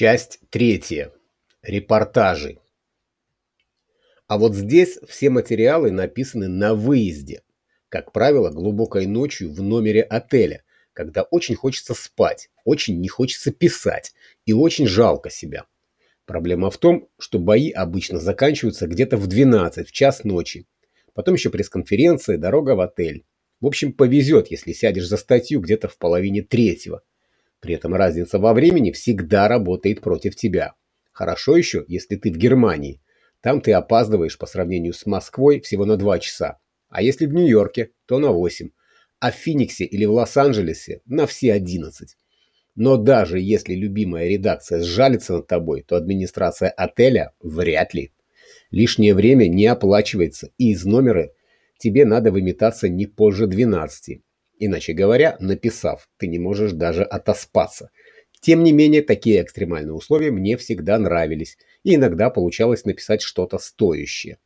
Часть третья. Репортажи. А вот здесь все материалы написаны на выезде. Как правило, глубокой ночью в номере отеля, когда очень хочется спать, очень не хочется писать и очень жалко себя. Проблема в том, что бои обычно заканчиваются где-то в 12, в час ночи. Потом еще пресс-конференция, дорога в отель. В общем, повезет, если сядешь за статью где-то в половине третьего. При этом разница во времени всегда работает против тебя. Хорошо еще, если ты в Германии. Там ты опаздываешь по сравнению с Москвой всего на 2 часа. А если в Нью-Йорке, то на 8. А в Финиксе или в Лос-Анджелесе на все 11. Но даже если любимая редакция сжалится над тобой, то администрация отеля вряд ли. Лишнее время не оплачивается, и из номера тебе надо выметаться не позже 12. Иначе говоря, написав, ты не можешь даже отоспаться. Тем не менее, такие экстремальные условия мне всегда нравились, и иногда получалось написать что-то стоящее.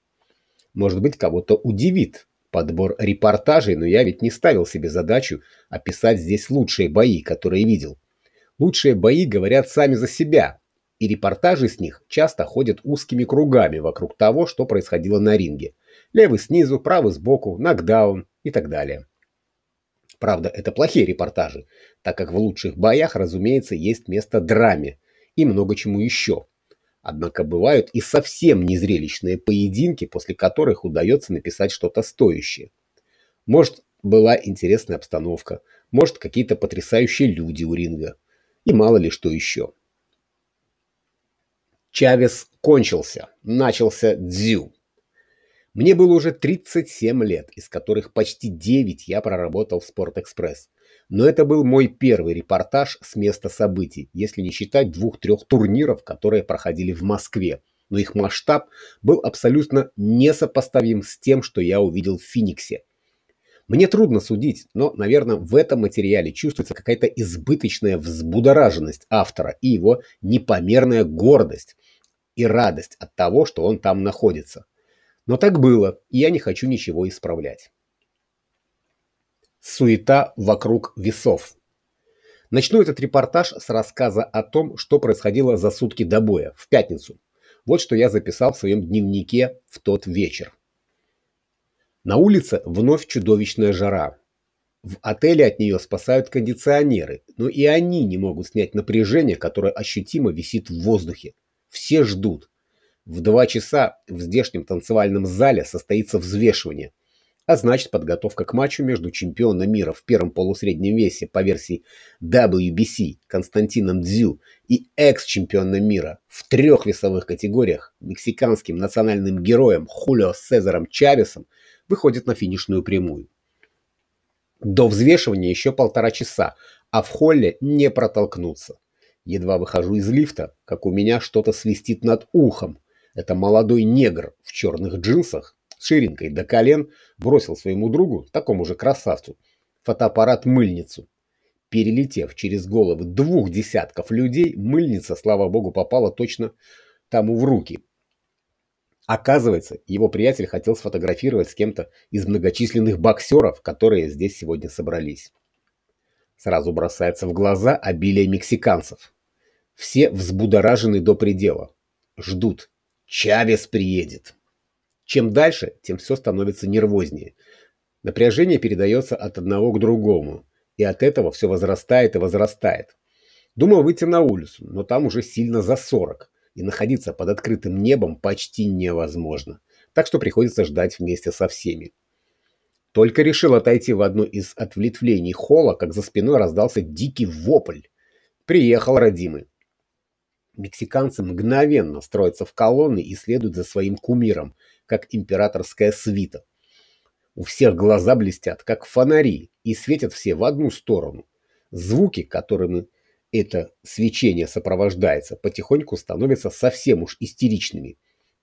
Может быть, кого-то удивит подбор репортажей, но я ведь не ставил себе задачу описать здесь лучшие бои, которые видел. Лучшие бои говорят сами за себя, и репортажи с них часто ходят узкими кругами вокруг того, что происходило на ринге. Левый снизу, правый сбоку, нокдаун и так далее. Правда, это плохие репортажи, так как в лучших боях, разумеется, есть место драме и много чему еще. Однако бывают и совсем незрелищные поединки, после которых удается написать что-то стоящее. Может, была интересная обстановка, может, какие-то потрясающие люди у ринга, и мало ли что еще. Чавес кончился, начался дзю. Мне было уже 37 лет, из которых почти 9 я проработал в Спортэкспресс. Но это был мой первый репортаж с места событий, если не считать двух-трех турниров, которые проходили в Москве. Но их масштаб был абсолютно несопоставим с тем, что я увидел в Финиксе. Мне трудно судить, но, наверное, в этом материале чувствуется какая-то избыточная взбудораженность автора и его непомерная гордость и радость от того, что он там находится. Но так было, и я не хочу ничего исправлять. Суета вокруг весов. Начну этот репортаж с рассказа о том, что происходило за сутки до боя, в пятницу. Вот что я записал в своем дневнике в тот вечер. На улице вновь чудовищная жара. В отеле от нее спасают кондиционеры, но и они не могут снять напряжение, которое ощутимо висит в воздухе. Все ждут. В два часа в здешнем танцевальном зале состоится взвешивание, а значит подготовка к матчу между чемпионом мира в первом полусреднем весе по версии WBC Константином Дзю и экс-чемпионом мира в трех весовых категориях мексиканским национальным героем Хулио Сезаром Чавесом выходит на финишную прямую. До взвешивания еще полтора часа, а в холле не протолкнуться. Едва выхожу из лифта, как у меня что-то свистит над ухом, это молодой негр в черных джинсах с ширинкой до колен бросил своему другу, такому же красавцу, фотоаппарат-мыльницу. Перелетев через головы двух десятков людей, мыльница, слава богу, попала точно тому в руки. Оказывается, его приятель хотел сфотографировать с кем-то из многочисленных боксеров, которые здесь сегодня собрались. Сразу бросается в глаза обилие мексиканцев. Все взбудоражены до предела. Ждут, Чавес приедет. Чем дальше, тем все становится нервознее. Напряжение передается от одного к другому, и от этого все возрастает и возрастает. Думал выйти на улицу, но там уже сильно за 40, и находиться под открытым небом почти невозможно, так что приходится ждать вместе со всеми. Только решил отойти в одно из ответвлений холла, как за спиной раздался дикий вопль. Приехал родимый. Мексиканцы мгновенно строятся в колонны и следуют за своим кумиром, как императорская свита. У всех глаза блестят, как фонари, и светят все в одну сторону. Звуки, которыми это свечение сопровождается, потихоньку становятся совсем уж истеричными.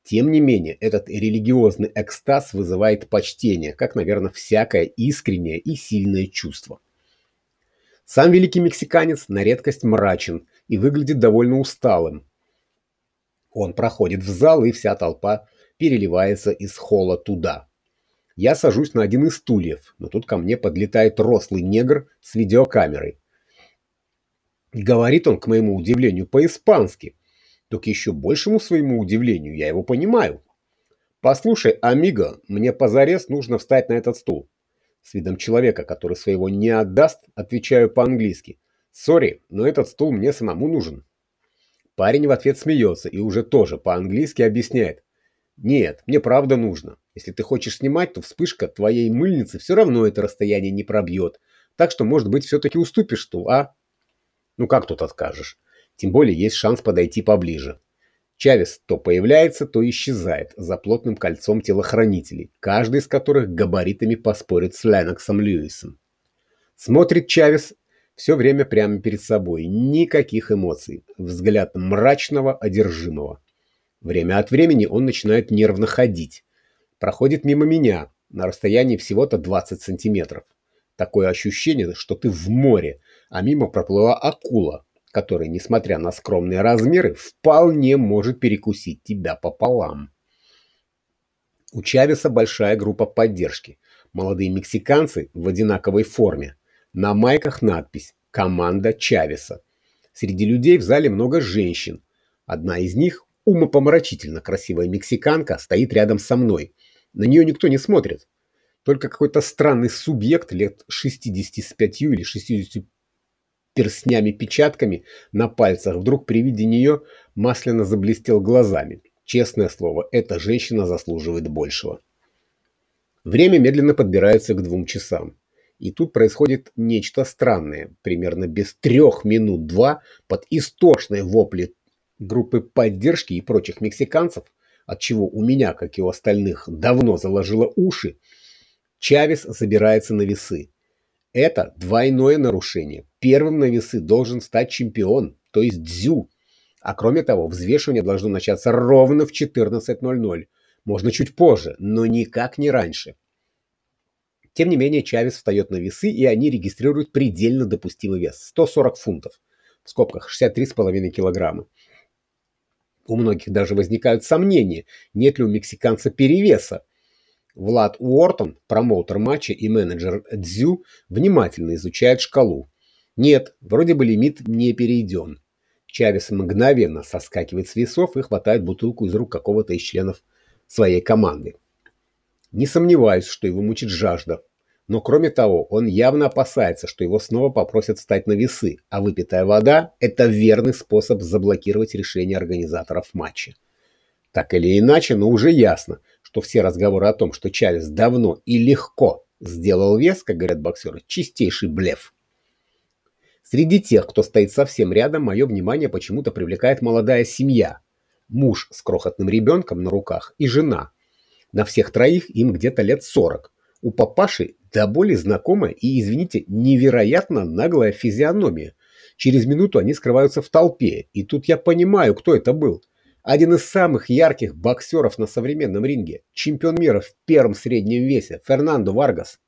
Тем не менее, этот религиозный экстаз вызывает почтение, как, наверное, всякое искреннее и сильное чувство. Сам великий мексиканец на редкость мрачен и выглядит довольно усталым. Он проходит в зал, и вся толпа переливается из холла туда. Я сажусь на один из стульев, но тут ко мне подлетает рослый негр с видеокамерой. Говорит он, к моему удивлению, по-испански. Так еще большему своему удивлению я его понимаю. «Послушай, амиго, мне позарез нужно встать на этот стул». С видом человека, который своего не отдаст, отвечаю по-английски. «Сори, но этот стул мне самому нужен». Парень в ответ смеется и уже тоже по-английски объясняет. «Нет, мне правда нужно. Если ты хочешь снимать, то вспышка твоей мыльницы все равно это расстояние не пробьет. Так что, может быть, все-таки уступишь стул, а?» Ну как тут откажешь? Тем более есть шанс подойти поближе. Чавес то появляется, то исчезает за плотным кольцом телохранителей, каждый из которых габаритами поспорит с Леноксом Льюисом. Смотрит Чавес все время прямо перед собой, никаких эмоций, взгляд мрачного, одержимого. Время от времени он начинает нервно ходить, проходит мимо меня на расстоянии всего-то 20 сантиметров. Такое ощущение, что ты в море, а мимо проплыла акула, который, несмотря на скромные размеры, вполне может перекусить тебя пополам. У Чавеса большая группа поддержки. Молодые мексиканцы в одинаковой форме. На майках надпись «Команда Чавеса». Среди людей в зале много женщин. Одна из них, умопомрачительно красивая мексиканка, стоит рядом со мной. На нее никто не смотрит. Только какой-то странный субъект лет 65 или 60 перстнями-печатками на пальцах, вдруг при виде нее масляно заблестел глазами. Честное слово, эта женщина заслуживает большего. Время медленно подбирается к двум часам. И тут происходит нечто странное. Примерно без трех минут два под истошные вопли группы поддержки и прочих мексиканцев, от чего у меня, как и у остальных, давно заложило уши, Чавес забирается на весы. Это двойное нарушение. Первым на весы должен стать чемпион, то есть Дзю. А кроме того, взвешивание должно начаться ровно в 14.00. Можно чуть позже, но никак не раньше. Тем не менее, Чавес встает на весы, и они регистрируют предельно допустимый вес – 140 фунтов, в скобках 63,5 килограмма. У многих даже возникают сомнения, нет ли у мексиканца перевеса, Влад Уортон, промоутер матча и менеджер Дзю, внимательно изучает шкалу. Нет, вроде бы лимит не перейден. Чавес мгновенно соскакивает с весов и хватает бутылку из рук какого-то из членов своей команды. Не сомневаюсь, что его мучит жажда. Но кроме того, он явно опасается, что его снова попросят встать на весы, а выпитая вода – это верный способ заблокировать решение организаторов матча. Так или иначе, но уже ясно, что все разговоры о том, что Чавес давно и легко сделал вес, как говорят боксеры, чистейший блеф. Среди тех, кто стоит совсем рядом, мое внимание почему-то привлекает молодая семья. Муж с крохотным ребенком на руках и жена. На всех троих им где-то лет 40. У папаши до боли знакомая и, извините, невероятно наглая физиономия. Через минуту они скрываются в толпе, и тут я понимаю, кто это был. Один из самых ярких боксеров на современном ринге, чемпион мира в первом среднем весе, Фернандо Варгас.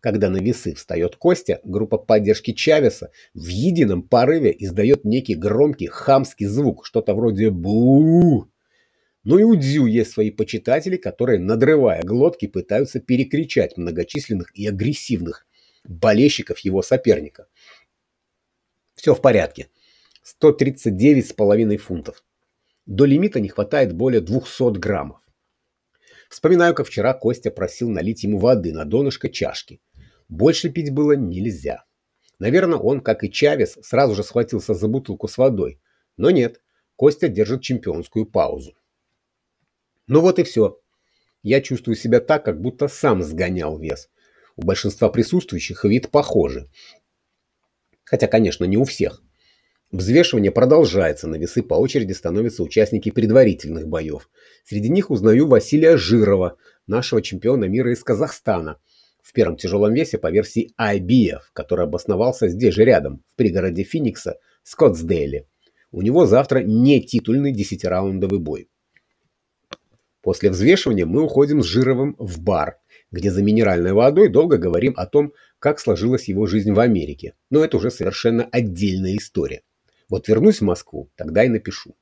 Когда на весы встает Костя, группа поддержки Чавеса в едином порыве издает некий громкий хамский звук, что-то вроде бу. Ну и у Дзю есть свои почитатели, которые, надрывая глотки, пытаются перекричать многочисленных и агрессивных болельщиков его соперника. Все в порядке. 139,5 фунтов. До лимита не хватает более 200 граммов. Вспоминаю, как вчера Костя просил налить ему воды на донышко чашки. Больше пить было нельзя. Наверное, он, как и Чавес, сразу же схватился за бутылку с водой. Но нет, Костя держит чемпионскую паузу. Ну вот и все. Я чувствую себя так, как будто сам сгонял вес. У большинства присутствующих вид похожий. Хотя, конечно, не у всех. Взвешивание продолжается, на весы по очереди становятся участники предварительных боев. Среди них узнаю Василия Жирова, нашего чемпиона мира из Казахстана, в первом тяжелом весе по версии IBF, который обосновался здесь же рядом, в пригороде Финикса, Скоттсдейле. У него завтра не титульный десятираундовый бой. После взвешивания мы уходим с Жировым в бар, где за минеральной водой долго говорим о том, как сложилась его жизнь в Америке. Но это уже совершенно отдельная история. Вот вернусь в Москву, тогда и напишу.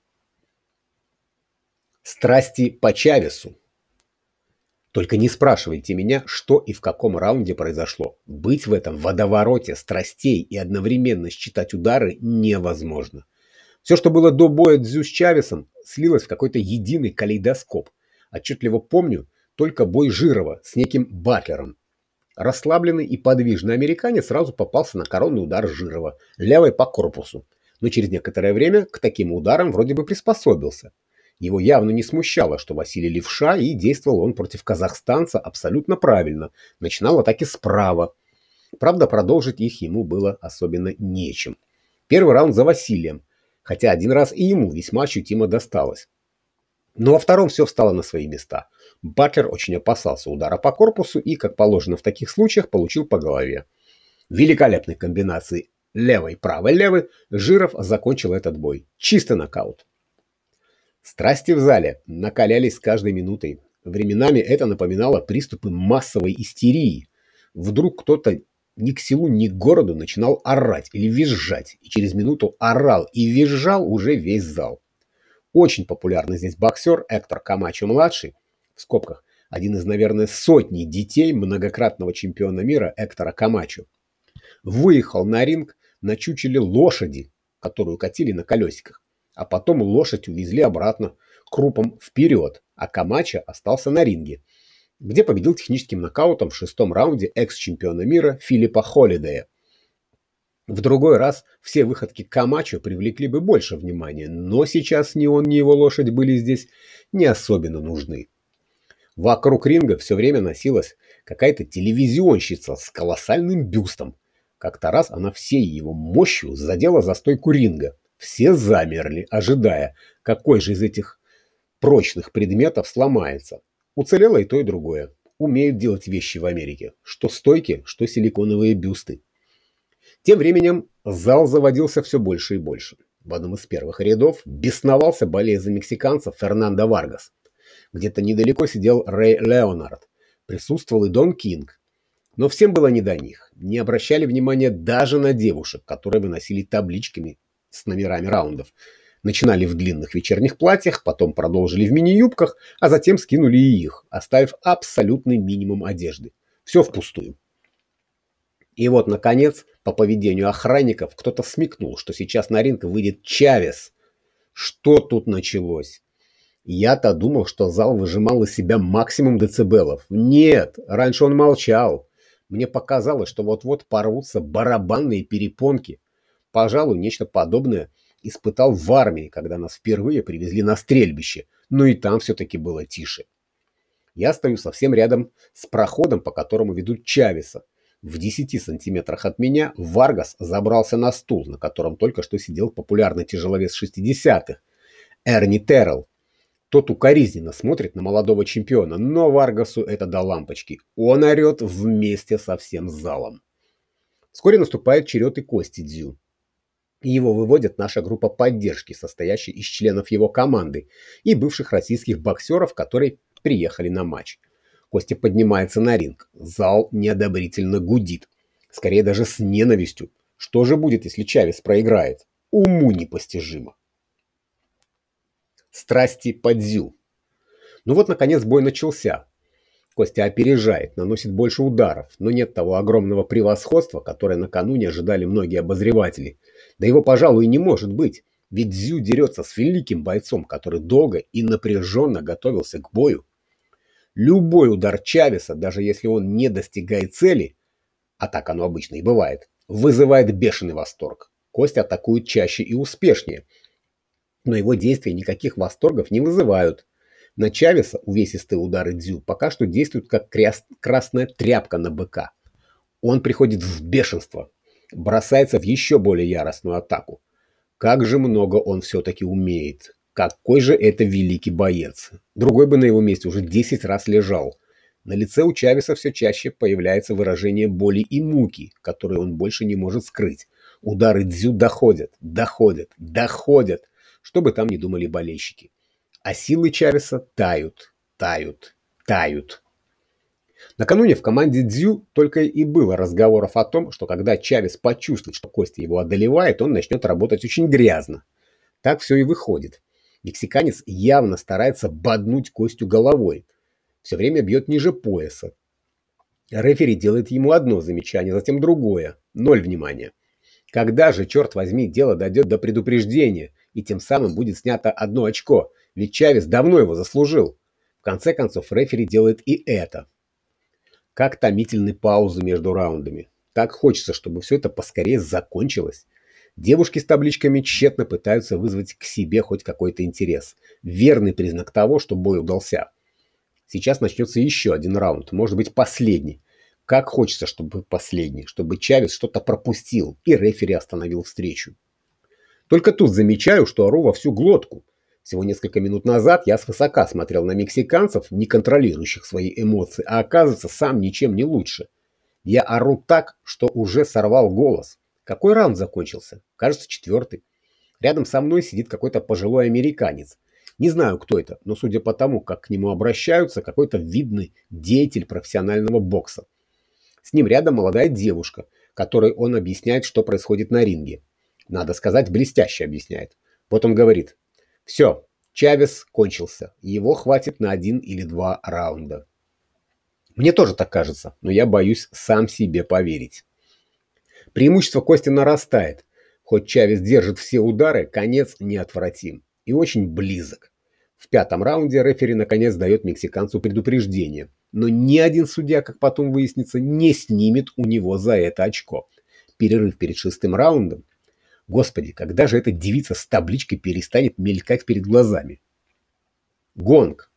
Страсти по Чавесу. Только не спрашивайте меня, что и в каком раунде произошло. Быть в этом водовороте страстей и одновременно считать удары невозможно. Все, что было до боя Дзю с Чавесом, слилось в какой-то единый калейдоскоп. Отчетливо помню только бой Жирова с неким Батлером. Расслабленный и подвижный американец сразу попался на коронный удар Жирова, левой по корпусу. Но через некоторое время к таким ударам вроде бы приспособился. Его явно не смущало, что Василий левша, и действовал он против казахстанца абсолютно правильно. Начинал атаки справа. Правда, продолжить их ему было особенно нечем. Первый раунд за Василием, хотя один раз и ему весьма ощутимо досталось. Но во втором все встало на свои места. Батлер очень опасался удара по корпусу и, как положено в таких случаях, получил по голове. Великолепной комбинацией левой, правой, левой Жиров закончил этот бой. Чистый нокаут. Страсти в зале накалялись с каждой минутой. Временами это напоминало приступы массовой истерии. Вдруг кто-то ни к селу, ни к городу начинал орать или визжать, и через минуту орал и визжал уже весь зал. Очень популярный здесь боксер Эктор Камачо-младший, в скобках, один из, наверное, сотни детей многократного чемпиона мира Эктора Камачо, выехал на ринг на чучеле лошади, которую катили на колесиках а потом лошадь увезли обратно крупом вперед, а Камача остался на ринге, где победил техническим нокаутом в шестом раунде экс-чемпиона мира Филиппа Холидея. В другой раз все выходки Камачо привлекли бы больше внимания, но сейчас ни он, ни его лошадь были здесь не особенно нужны. Вокруг ринга все время носилась какая-то телевизионщица с колоссальным бюстом. Как-то раз она всей его мощью задела за стойку ринга, все замерли, ожидая, какой же из этих прочных предметов сломается. Уцелело и то, и другое. Умеют делать вещи в Америке. Что стойки, что силиконовые бюсты. Тем временем зал заводился все больше и больше. В одном из первых рядов бесновался болея за мексиканцев Фернандо Варгас. Где-то недалеко сидел Рэй Леонард. Присутствовал и Дон Кинг. Но всем было не до них. Не обращали внимания даже на девушек, которые выносили табличками с номерами раундов. Начинали в длинных вечерних платьях, потом продолжили в мини-юбках, а затем скинули и их, оставив абсолютный минимум одежды. Все впустую. И вот, наконец, по поведению охранников, кто-то смекнул, что сейчас на ринг выйдет Чавес. Что тут началось? Я-то думал, что зал выжимал из себя максимум децибелов. Нет, раньше он молчал. Мне показалось, что вот-вот порвутся барабанные перепонки, Пожалуй, нечто подобное испытал в армии, когда нас впервые привезли на стрельбище, но и там все-таки было тише. Я стою совсем рядом с проходом, по которому ведут Чавеса. В 10 сантиметрах от меня Варгас забрался на стул, на котором только что сидел популярный тяжеловес 60-х. Эрни Террелл. Тот укоризненно смотрит на молодого чемпиона, но Варгасу это до лампочки. Он орет вместе со всем залом. Вскоре наступает черед и Кости Дзю. Его выводит наша группа поддержки, состоящая из членов его команды и бывших российских боксеров, которые приехали на матч. Костя поднимается на ринг. Зал неодобрительно гудит. Скорее даже с ненавистью. Что же будет, если Чавес проиграет? Уму непостижимо. Страсти подзю. Ну вот, наконец, бой начался. Костя опережает, наносит больше ударов, но нет того огромного превосходства, которое накануне ожидали многие обозреватели – да его, пожалуй, и не может быть, ведь Зю дерется с великим бойцом, который долго и напряженно готовился к бою. Любой удар Чавеса, даже если он не достигает цели, а так оно обычно и бывает, вызывает бешеный восторг. Костя атакует чаще и успешнее, но его действия никаких восторгов не вызывают. На Чавеса увесистые удары Дзю пока что действуют как красная тряпка на быка. Он приходит в бешенство, бросается в еще более яростную атаку. Как же много он все-таки умеет. Какой же это великий боец. Другой бы на его месте уже 10 раз лежал. На лице у Чавеса все чаще появляется выражение боли и муки, которые он больше не может скрыть. Удары Дзю доходят, доходят, доходят, что бы там ни думали болельщики. А силы Чавеса тают, тают, тают. Накануне в команде Дзю только и было разговоров о том, что когда Чавес почувствует, что Костя его одолевает, он начнет работать очень грязно. Так все и выходит. Мексиканец явно старается боднуть Костю головой. Все время бьет ниже пояса. Рефери делает ему одно замечание, затем другое. Ноль внимания. Когда же, черт возьми, дело дойдет до предупреждения, и тем самым будет снято одно очко, ведь Чавес давно его заслужил. В конце концов, рефери делает и это. Как томительны паузы между раундами. Так хочется, чтобы все это поскорее закончилось. Девушки с табличками тщетно пытаются вызвать к себе хоть какой-то интерес. Верный признак того, что бой удался. Сейчас начнется еще один раунд, может быть последний. Как хочется, чтобы последний, чтобы Чавес что-то пропустил и рефери остановил встречу. Только тут замечаю, что ору во всю глотку. Всего несколько минут назад я свысока смотрел на мексиканцев, не контролирующих свои эмоции, а оказывается сам ничем не лучше. Я ору так, что уже сорвал голос. Какой раунд закончился? Кажется, четвертый. Рядом со мной сидит какой-то пожилой американец. Не знаю, кто это, но судя по тому, как к нему обращаются, какой-то видный деятель профессионального бокса. С ним рядом молодая девушка, которой он объясняет, что происходит на ринге. Надо сказать, блестяще объясняет. Вот он говорит. Все, Чавес кончился. Его хватит на один или два раунда. Мне тоже так кажется, но я боюсь сам себе поверить. Преимущество Кости нарастает. Хоть Чавес держит все удары, конец неотвратим и очень близок. В пятом раунде рефери наконец дает мексиканцу предупреждение, но ни один судья, как потом выяснится, не снимет у него за это очко. Перерыв перед шестым раундом. Господи, когда же эта девица с табличкой перестанет мелькать перед глазами? Гонг.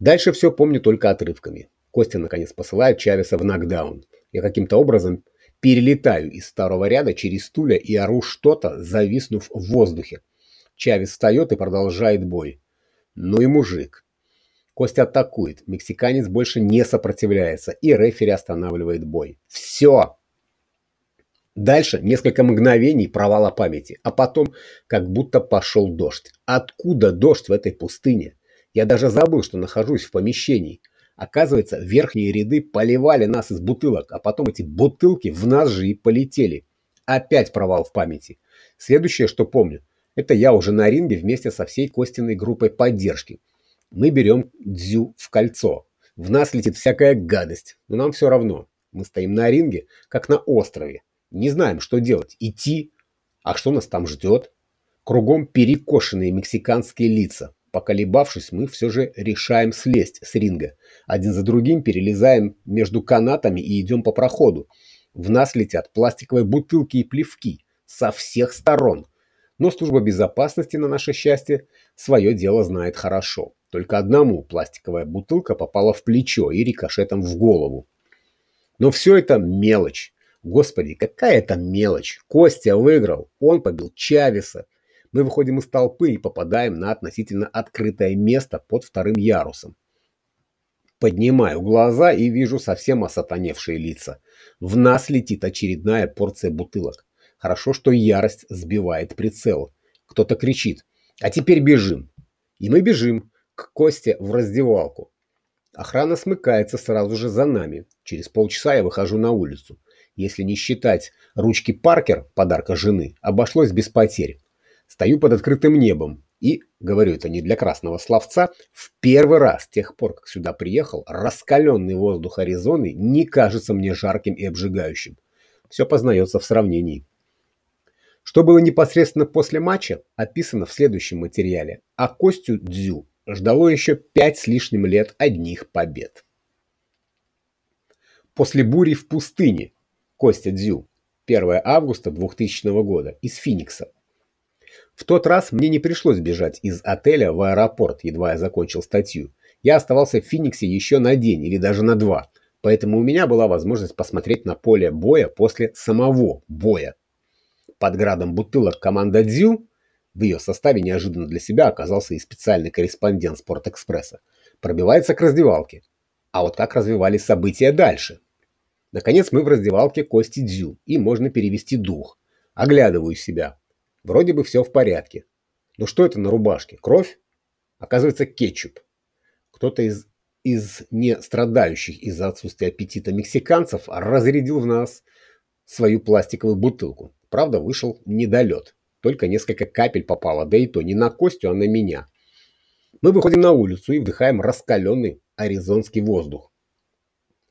Дальше все помню только отрывками. Костя наконец посылает Чавеса в нокдаун. Я каким-то образом перелетаю из старого ряда через стулья и ору что-то, зависнув в воздухе. Чавес встает и продолжает бой. Ну и мужик. Костя атакует. Мексиканец больше не сопротивляется, и рефери останавливает бой. Все! Дальше несколько мгновений провала памяти, а потом как будто пошел дождь. Откуда дождь в этой пустыне? Я даже забыл, что нахожусь в помещении. Оказывается, верхние ряды поливали нас из бутылок, а потом эти бутылки в нас же и полетели. Опять провал в памяти. Следующее, что помню, это я уже на ринге вместе со всей Костиной группой поддержки. Мы берем Дзю в кольцо. В нас летит всякая гадость, но нам все равно. Мы стоим на ринге, как на острове. Не знаем, что делать. Идти? А что нас там ждет? Кругом перекошенные мексиканские лица. Поколебавшись, мы все же решаем слезть с ринга. Один за другим перелезаем между канатами и идем по проходу. В нас летят пластиковые бутылки и плевки со всех сторон. Но служба безопасности, на наше счастье, свое дело знает хорошо. Только одному пластиковая бутылка попала в плечо и рикошетом в голову. Но все это мелочь. Господи, какая это мелочь. Костя выиграл. Он побил Чавеса. Мы выходим из толпы и попадаем на относительно открытое место под вторым ярусом. Поднимаю глаза и вижу совсем осатаневшие лица. В нас летит очередная порция бутылок. Хорошо, что ярость сбивает прицел. Кто-то кричит. А теперь бежим. И мы бежим к Косте в раздевалку. Охрана смыкается сразу же за нами. Через полчаса я выхожу на улицу. Если не считать ручки Паркер, подарка жены, обошлось без потерь. Стою под открытым небом и, говорю это не для красного словца, в первый раз с тех пор, как сюда приехал, раскаленный воздух Аризоны не кажется мне жарким и обжигающим. Все познается в сравнении. Что было непосредственно после матча, описано в следующем материале, а Костю Дзю ждало еще пять с лишним лет одних побед. После бури в пустыне Костя Дзю 1 августа 2000 года из Финикса. В тот раз мне не пришлось бежать из отеля в аэропорт, едва я закончил статью. Я оставался в Финиксе еще на день или даже на два, поэтому у меня была возможность посмотреть на поле боя после самого боя под градом бутылок команда «Дзю» в ее составе неожиданно для себя оказался и специальный корреспондент «Спортэкспресса» пробивается к раздевалке. А вот как развивались события дальше? Наконец мы в раздевалке Кости Дзю, и можно перевести дух. Оглядываю себя. Вроде бы все в порядке. Но что это на рубашке? Кровь? Оказывается, кетчуп. Кто-то из, из не страдающих из-за отсутствия аппетита мексиканцев разрядил в нас свою пластиковую бутылку. Правда, вышел недолет. Только несколько капель попало, да и то не на Костю, а на меня. Мы выходим на улицу и вдыхаем раскаленный аризонский воздух.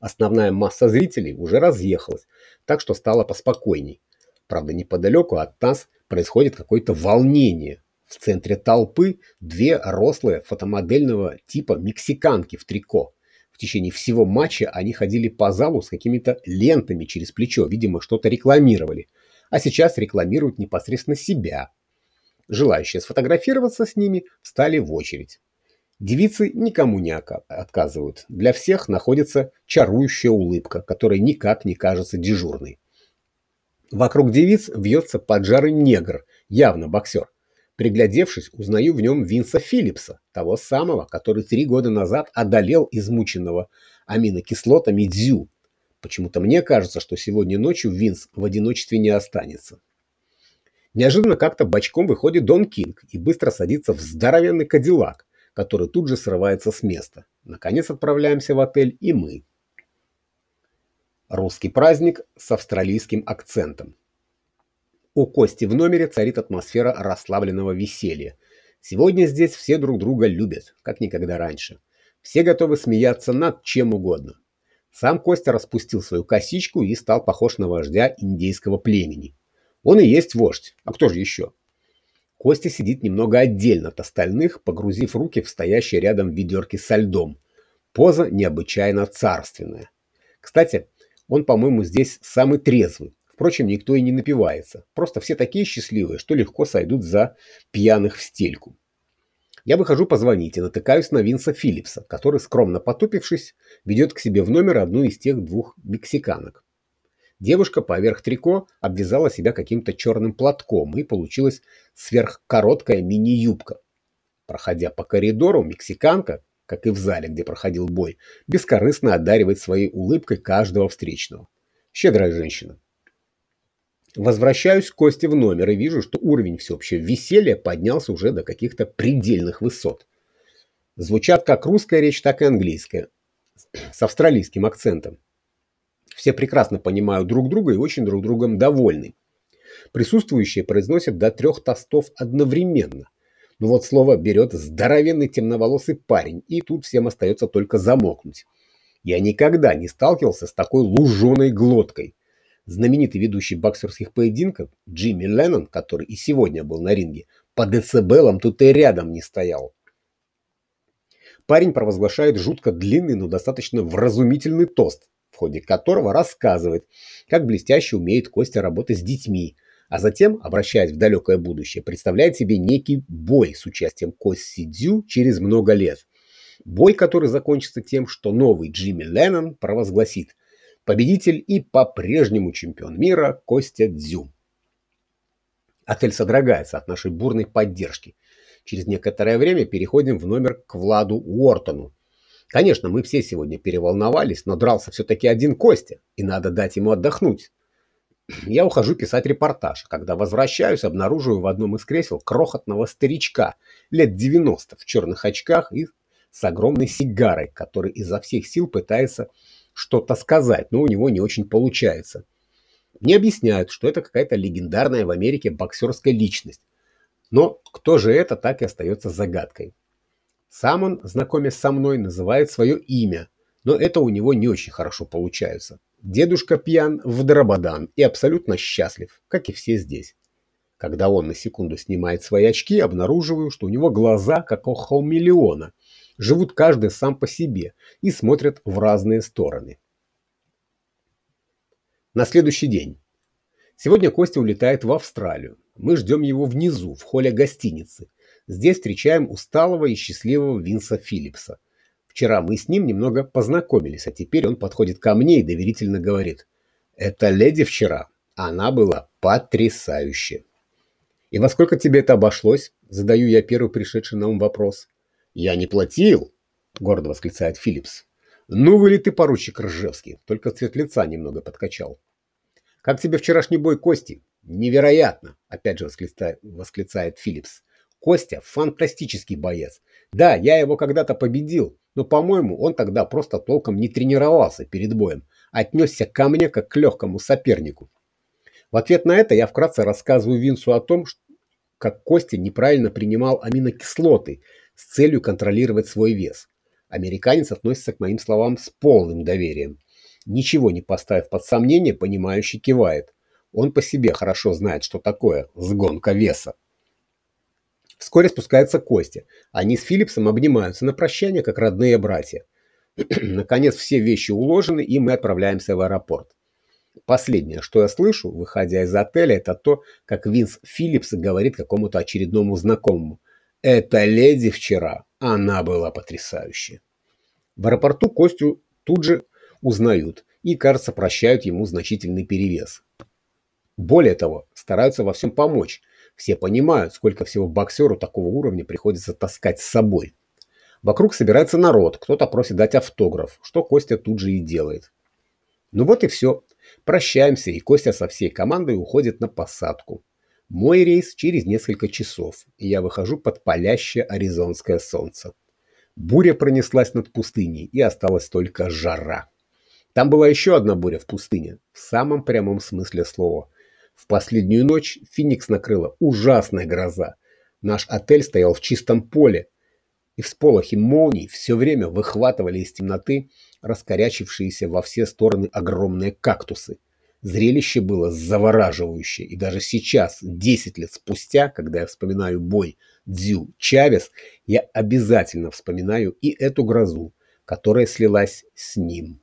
Основная масса зрителей уже разъехалась, так что стало поспокойней. Правда, неподалеку от нас происходит какое-то волнение. В центре толпы две рослые фотомодельного типа мексиканки в трико. В течение всего матча они ходили по залу с какими-то лентами через плечо, видимо, что-то рекламировали. А сейчас рекламируют непосредственно себя. Желающие сфотографироваться с ними встали в очередь. Девицы никому не отказывают. Для всех находится чарующая улыбка, которая никак не кажется дежурной. Вокруг девиц вьется поджарый негр, явно боксер. Приглядевшись, узнаю в нем Винса Филлипса, того самого, который три года назад одолел измученного аминокислотами Дзю. Почему-то мне кажется, что сегодня ночью Винс в одиночестве не останется. Неожиданно как-то бочком выходит Дон Кинг и быстро садится в здоровенный кадиллак, который тут же срывается с места. Наконец отправляемся в отель и мы. Русский праздник с австралийским акцентом. У Кости в номере царит атмосфера расслабленного веселья. Сегодня здесь все друг друга любят, как никогда раньше. Все готовы смеяться над чем угодно. Сам Костя распустил свою косичку и стал похож на вождя индейского племени. Он и есть вождь, а кто же еще? Костя сидит немного отдельно от остальных, погрузив руки в стоящие рядом ведерки со льдом. Поза необычайно царственная. Кстати, он, по-моему, здесь самый трезвый. Впрочем, никто и не напивается. Просто все такие счастливые, что легко сойдут за пьяных в стельку. Я выхожу позвонить и натыкаюсь на Винса Филлипса, который, скромно потупившись, ведет к себе в номер одну из тех двух мексиканок. Девушка поверх трико обвязала себя каким-то черным платком, и получилась сверхкороткая мини-юбка. Проходя по коридору, мексиканка, как и в зале, где проходил бой, бескорыстно одаривает своей улыбкой каждого встречного. Щедрая женщина. Возвращаюсь к Косте в номер и вижу, что уровень всеобщего веселья поднялся уже до каких-то предельных высот. Звучат как русская речь, так и английская, с австралийским акцентом. Все прекрасно понимают друг друга и очень друг другом довольны. Присутствующие произносят до трех тостов одновременно – но ну вот слово берет здоровенный темноволосый парень, и тут всем остается только замокнуть. Я никогда не сталкивался с такой луженой глоткой. Знаменитый ведущий боксерских поединков Джимми Леннон, который и сегодня был на ринге, по децибелам тут и рядом не стоял. Парень провозглашает жутко длинный, но достаточно вразумительный тост, ходе которого рассказывает, как блестяще умеет Костя работать с детьми – а затем, обращаясь в далекое будущее, представляет себе некий бой с участием Косси Дзю через много лет. Бой, который закончится тем, что новый Джимми Леннон провозгласит победитель и по-прежнему чемпион мира Костя Дзю. Отель содрогается от нашей бурной поддержки. Через некоторое время переходим в номер к Владу Уортону. Конечно, мы все сегодня переволновались, но дрался все-таки один Костя, и надо дать ему отдохнуть. Я ухожу писать репортаж. Когда возвращаюсь, обнаруживаю в одном из кресел крохотного старичка лет 90 в черных очках и с огромной сигарой, который изо всех сил пытается что-то сказать, но у него не очень получается. Мне объясняют, что это какая-то легендарная в Америке боксерская личность. Но кто же это, так и остается загадкой. Сам он, знакомясь со мной, называет свое имя, но это у него не очень хорошо получается. Дедушка пьян в дрободан и абсолютно счастлив, как и все здесь. Когда он на секунду снимает свои очки, обнаруживаю, что у него глаза, как у хаумиллиона, живут каждый сам по себе и смотрят в разные стороны. На следующий день. Сегодня Костя улетает в Австралию. Мы ждем его внизу, в холле гостиницы. Здесь встречаем усталого и счастливого Винса Филлипса – Вчера мы с ним немного познакомились, а теперь он подходит ко мне и доверительно говорит. Это леди вчера. Она была потрясающая. И во сколько тебе это обошлось? Задаю я первый пришедший на ум вопрос. Я не платил, гордо восклицает Филлипс. Ну вы ли ты, поручик Ржевский, только цвет лица немного подкачал. Как тебе вчерашний бой Кости? Невероятно, опять же восклицает, восклицает Филлипс. Костя фантастический боец. Да, я его когда-то победил, но, по-моему, он тогда просто толком не тренировался перед боем, отнесся ко мне как к легкому сопернику. В ответ на это я вкратце рассказываю Винсу о том, как Костя неправильно принимал аминокислоты с целью контролировать свой вес. Американец относится к моим словам с полным доверием. Ничего не поставив под сомнение, понимающий кивает. Он по себе хорошо знает, что такое сгонка веса. Вскоре спускается Костя. Они с Филлипсом обнимаются на прощание, как родные братья. Наконец все вещи уложены, и мы отправляемся в аэропорт. Последнее, что я слышу, выходя из отеля, это то, как Винс Филлипс говорит какому-то очередному знакомому. «Эта леди вчера, она была потрясающая». В аэропорту Костю тут же узнают и, кажется, прощают ему значительный перевес. Более того, стараются во всем помочь. Все понимают, сколько всего боксеру такого уровня приходится таскать с собой. Вокруг собирается народ, кто-то просит дать автограф, что Костя тут же и делает. Ну вот и все. Прощаемся, и Костя со всей командой уходит на посадку. Мой рейс через несколько часов, и я выхожу под палящее аризонское солнце. Буря пронеслась над пустыней, и осталась только жара. Там была еще одна буря в пустыне, в самом прямом смысле слова. В последнюю ночь Феникс накрыла ужасная гроза. Наш отель стоял в чистом поле, и всполохи молний все время выхватывали из темноты раскорячившиеся во все стороны огромные кактусы. Зрелище было завораживающее, и даже сейчас, 10 лет спустя, когда я вспоминаю бой Дзю Чавес, я обязательно вспоминаю и эту грозу, которая слилась с ним.